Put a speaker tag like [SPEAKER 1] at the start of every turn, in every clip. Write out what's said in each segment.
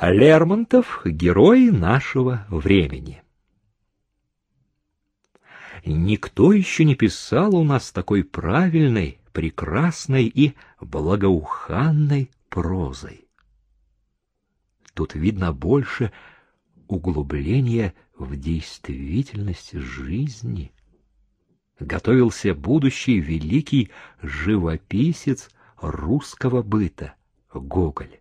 [SPEAKER 1] Лермонтов — герой нашего времени. Никто еще не писал у нас такой правильной, прекрасной и благоуханной прозой. Тут видно больше углубления в действительность жизни. Готовился будущий великий живописец русского быта Гоголь.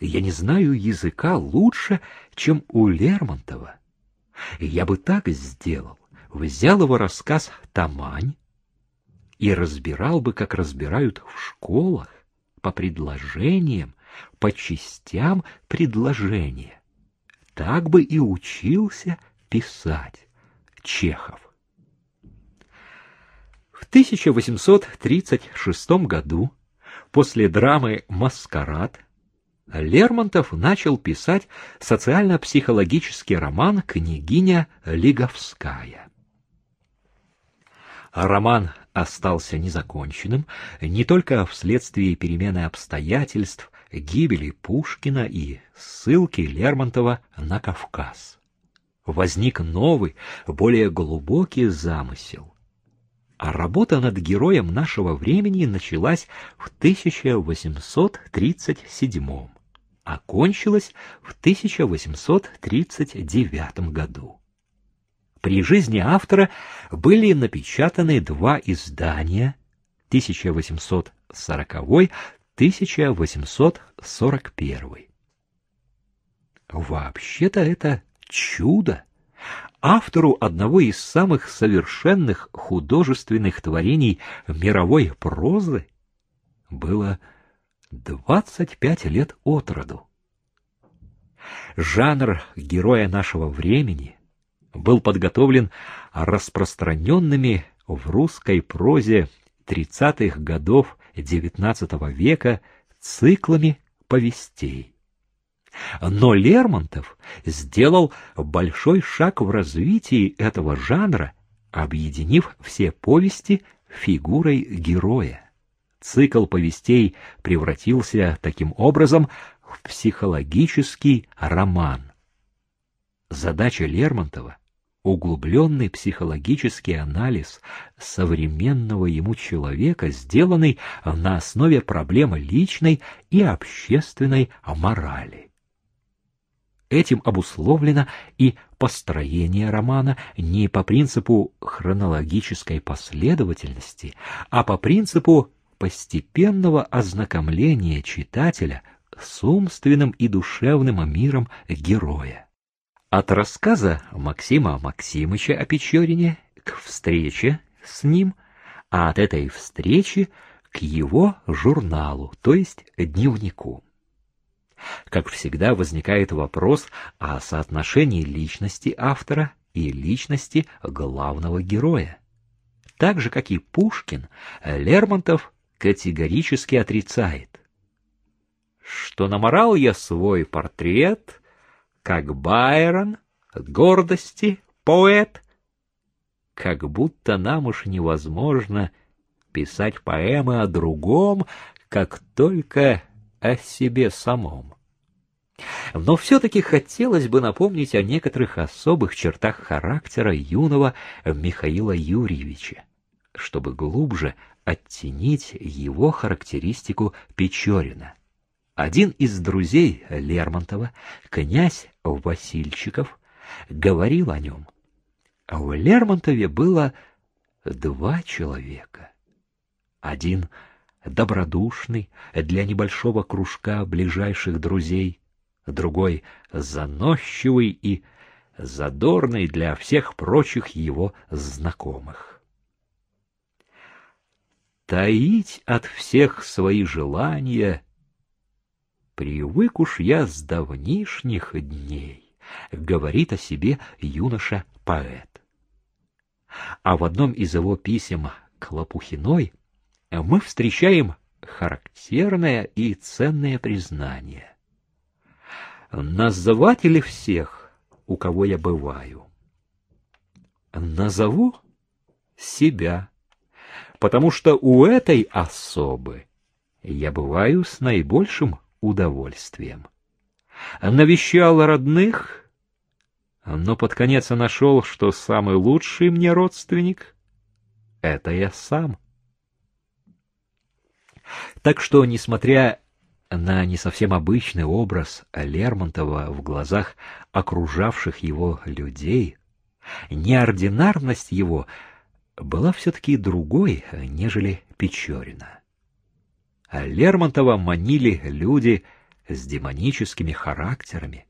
[SPEAKER 1] Я не знаю языка лучше, чем у Лермонтова. Я бы так сделал. Взял его рассказ «Тамань» и разбирал бы, как разбирают в школах, по предложениям, по частям предложения. Так бы и учился писать Чехов. В 1836 году, после драмы «Маскарад», Лермонтов начал писать социально-психологический роман «Княгиня Лиговская». Роман остался незаконченным не только вследствие перемены обстоятельств, гибели Пушкина и ссылки Лермонтова на Кавказ. Возник новый, более глубокий замысел. А работа над героем нашего времени началась в 1837 окончилась в 1839 году. При жизни автора были напечатаны два издания 1840-1841. Вообще-то это чудо. Автору одного из самых совершенных художественных творений мировой прозы было 25 лет от роду. Жанр героя нашего времени был подготовлен распространенными в русской прозе 30-х годов XIX века циклами повестей. Но Лермонтов сделал большой шаг в развитии этого жанра, объединив все повести фигурой героя. Цикл повестей превратился таким образом в психологический роман. Задача Лермонтова — углубленный психологический анализ современного ему человека, сделанный на основе проблемы личной и общественной морали. Этим обусловлено и построение романа не по принципу хронологической последовательности, а по принципу постепенного ознакомления читателя с умственным и душевным миром героя. От рассказа Максима Максимыча о Печорине к встрече с ним, а от этой встречи к его журналу, то есть дневнику. Как всегда возникает вопрос о соотношении личности автора и личности главного героя. Так же, как и Пушкин, Лермонтов категорически отрицает, что наморал я свой портрет, как Байрон, гордости, поэт, как будто нам уж невозможно писать поэмы о другом, как только о себе самом. Но все-таки хотелось бы напомнить о некоторых особых чертах характера юного Михаила Юрьевича, чтобы глубже оттенить его характеристику Печорина. Один из друзей Лермонтова, князь Васильчиков, говорил о нем. В Лермонтове было два человека. Один добродушный для небольшого кружка ближайших друзей, другой заносчивый и задорный для всех прочих его знакомых таить от всех свои желания. Привык уж я с давнишних дней, говорит о себе юноша-поэт. А в одном из его писем к Лопухиной мы встречаем характерное и ценное признание. Называть ли всех, у кого я бываю? Назову себя потому что у этой особы я бываю с наибольшим удовольствием. Навещал родных, но под конец нашел, что самый лучший мне родственник — это я сам. Так что, несмотря на не совсем обычный образ Лермонтова в глазах окружавших его людей, неординарность его была все-таки другой, нежели Печорина. Лермонтова манили люди с демоническими характерами,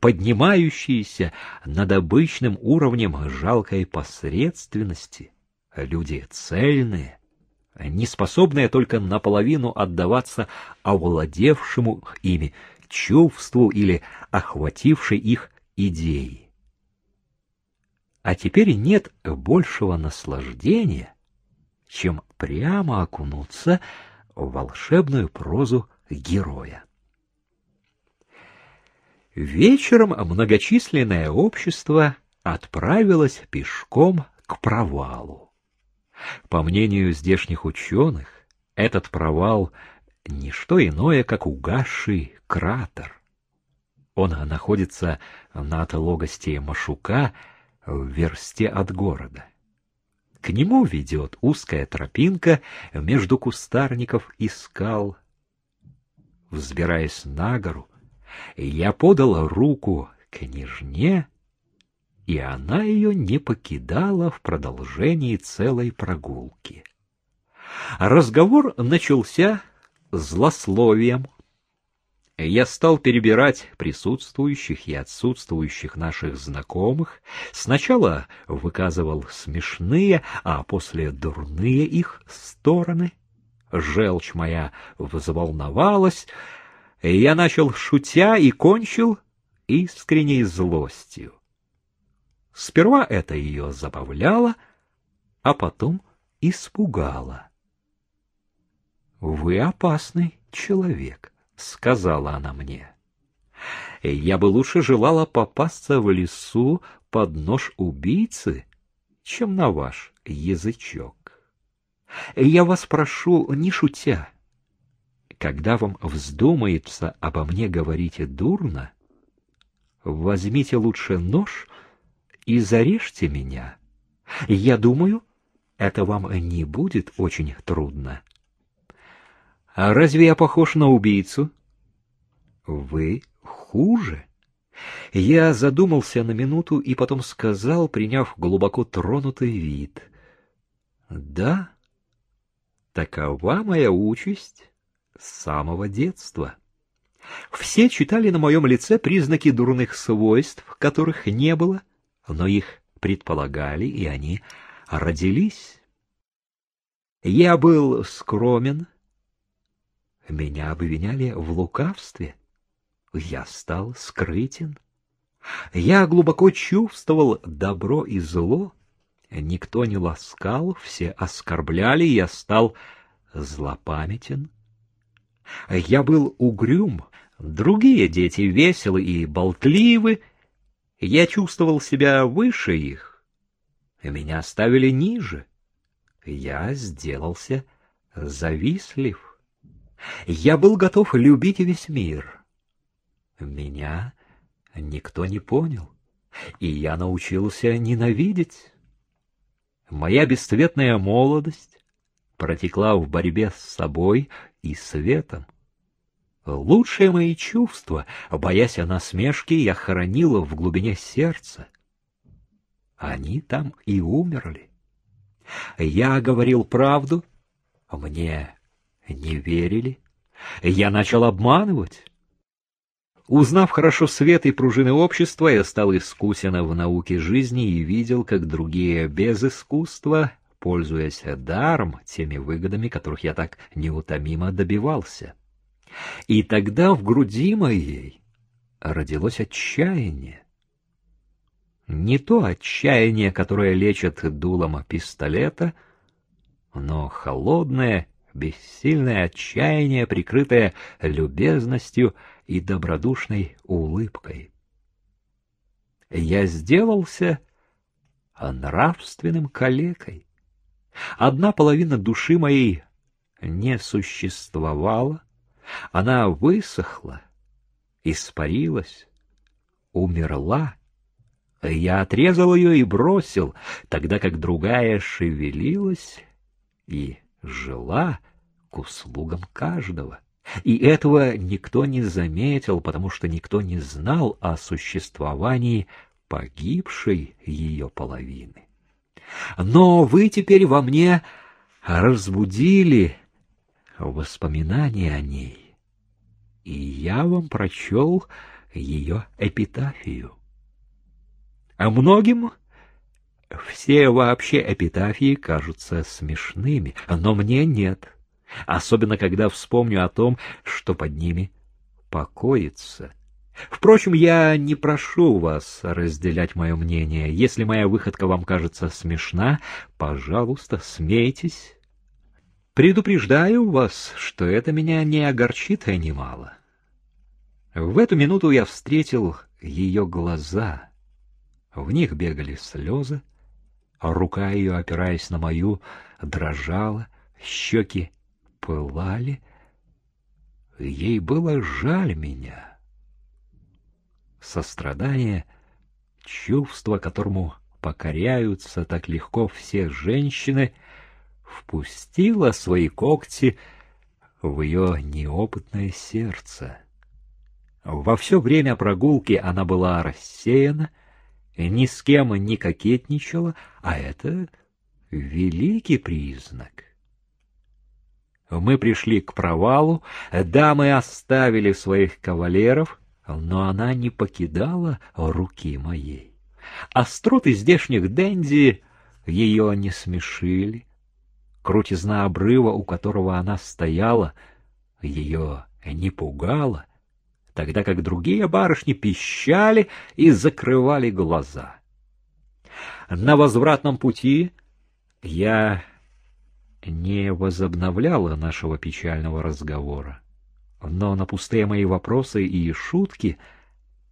[SPEAKER 1] поднимающиеся над обычным уровнем жалкой посредственности, люди цельные, не способные только наполовину отдаваться овладевшему ими чувству или охватившей их идеи. А теперь нет большего наслаждения, чем прямо окунуться в волшебную прозу героя. Вечером многочисленное общество отправилось пешком к провалу. По мнению здешних ученых, этот провал — не что иное, как угасший кратер. Он находится на отлогости Машука в версте от города. К нему ведет узкая тропинка между кустарников и скал. Взбираясь на гору, я подал руку княжне, и она ее не покидала в продолжении целой прогулки. Разговор начался злословием. Я стал перебирать присутствующих и отсутствующих наших знакомых, сначала выказывал смешные, а после дурные их стороны. Желчь моя взволновалась, я начал шутя и кончил искренней злостью. Сперва это ее забавляло, а потом испугало. «Вы опасный человек», — сказала она мне. «Я бы лучше желала попасться в лесу под нож убийцы, чем на ваш язычок. Я вас прошу, не шутя, когда вам вздумается обо мне говорить дурно, возьмите лучше нож — и зарежьте меня. Я думаю, это вам не будет очень трудно. А разве я похож на убийцу? Вы хуже. Я задумался на минуту и потом сказал, приняв глубоко тронутый вид. Да, такова моя участь с самого детства. Все читали на моем лице признаки дурных свойств, которых не было, но их предполагали, и они родились. Я был скромен, меня обвиняли в лукавстве, я стал скрытен. Я глубоко чувствовал добро и зло, никто не ласкал, все оскорбляли, я стал злопамятен. Я был угрюм, другие дети веселы и болтливы, я чувствовал себя выше их, меня ставили ниже. Я сделался завистлив. Я был готов любить весь мир. Меня никто не понял, и я научился ненавидеть. Моя бесцветная молодость протекла в борьбе с собой и светом. Лучшие мои чувства, боясь о насмешке, я хоронила в глубине сердца. Они там и умерли. Я говорил правду, мне не верили. Я начал обманывать. Узнав хорошо свет и пружины общества, я стал искусен в науке жизни и видел, как другие без искусства, пользуясь даром, теми выгодами, которых я так неутомимо добивался. И тогда в груди моей родилось отчаяние. Не то отчаяние, которое лечит дулом пистолета, но холодное, бессильное отчаяние, прикрытое любезностью и добродушной улыбкой. Я сделался нравственным калекой. Одна половина души моей не существовала, Она высохла, испарилась, умерла. Я отрезал ее и бросил, тогда как другая шевелилась и жила к услугам каждого. И этого никто не заметил, потому что никто не знал о существовании погибшей ее половины. Но вы теперь во мне разбудили воспоминания о ней, и я вам прочел ее эпитафию. А многим все вообще эпитафии кажутся смешными, но мне нет, особенно когда вспомню о том, что под ними покоится. Впрочем, я не прошу вас разделять мое мнение. Если моя выходка вам кажется смешна, пожалуйста, смейтесь. Предупреждаю вас, что это меня не огорчит и немало. В эту минуту я встретил ее глаза. В них бегали слезы, рука ее, опираясь на мою, дрожала, щеки пылали. Ей было жаль меня. Сострадание, чувство, которому покоряются так легко все женщины, впустило свои когти в ее неопытное сердце. Во все время прогулки она была рассеяна, ни с кем не кокетничала, а это великий признак. Мы пришли к провалу, дамы оставили своих кавалеров, но она не покидала руки моей. Остроты здешних денди ее не смешили. Крутизна обрыва, у которого она стояла, ее не пугала тогда как другие барышни пищали и закрывали глаза. На возвратном пути я не возобновляла нашего печального разговора, но на пустые мои вопросы и шутки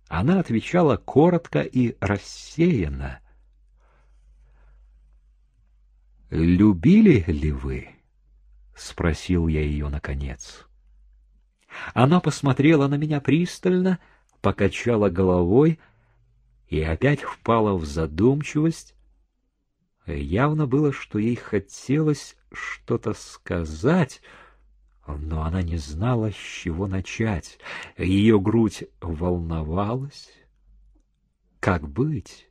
[SPEAKER 1] она отвечала коротко и рассеянно. «Любили ли вы?» — спросил я ее наконец. Она посмотрела на меня пристально, покачала головой и опять впала в задумчивость. Явно было, что ей хотелось что-то сказать, но она не знала, с чего начать. Ее грудь волновалась. Как быть?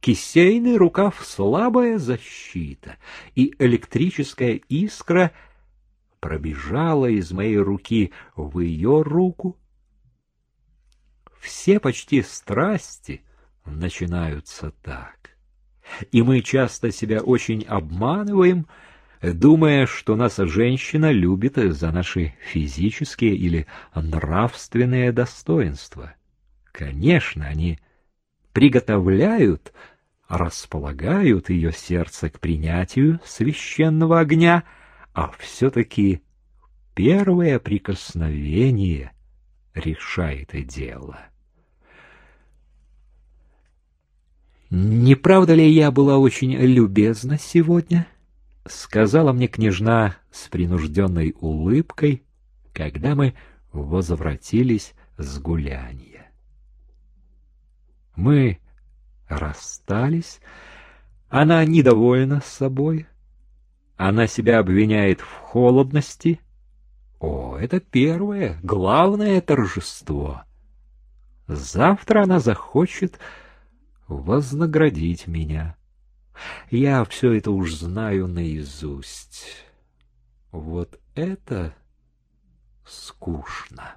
[SPEAKER 1] Кисейный рукав — слабая защита, и электрическая искра — пробежала из моей руки в ее руку. Все почти страсти начинаются так. И мы часто себя очень обманываем, думая, что нас женщина любит за наши физические или нравственные достоинства. Конечно, они приготовляют, располагают ее сердце к принятию священного огня — а все-таки первое прикосновение решает дело. «Не правда ли я была очень любезна сегодня?» — сказала мне княжна с принужденной улыбкой, когда мы возвратились с гуляния. Мы расстались, она недовольна собой, она себя обвиняет в холодности. О, это первое, главное торжество. Завтра она захочет вознаградить меня. Я все это уж знаю наизусть. Вот это скучно.